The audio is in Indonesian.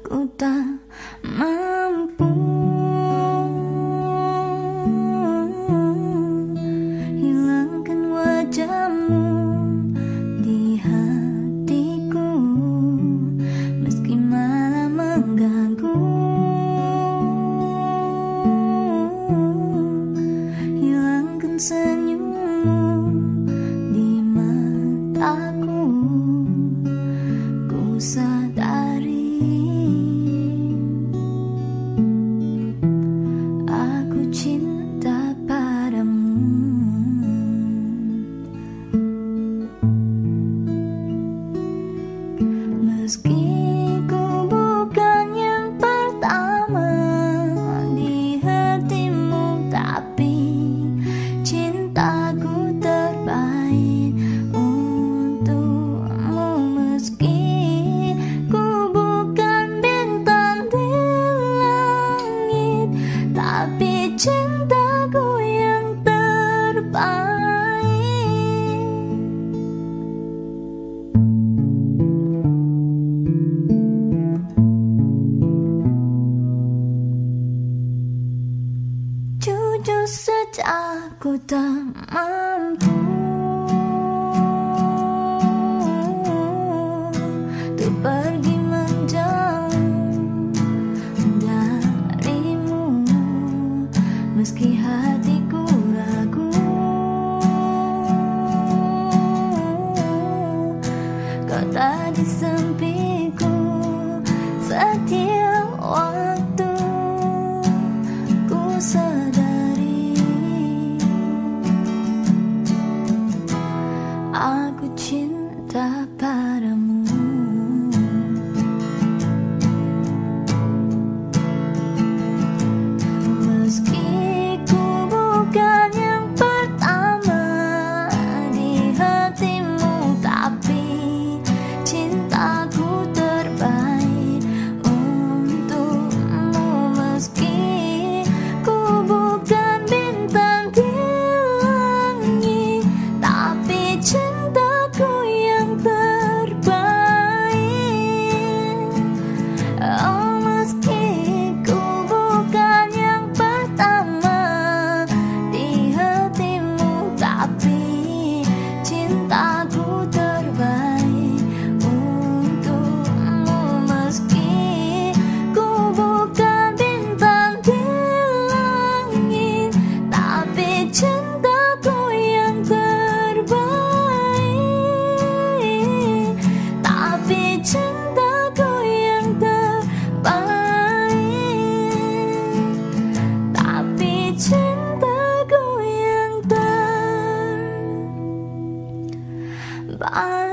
ku tak mampu Saja aku tak mampu goodbye.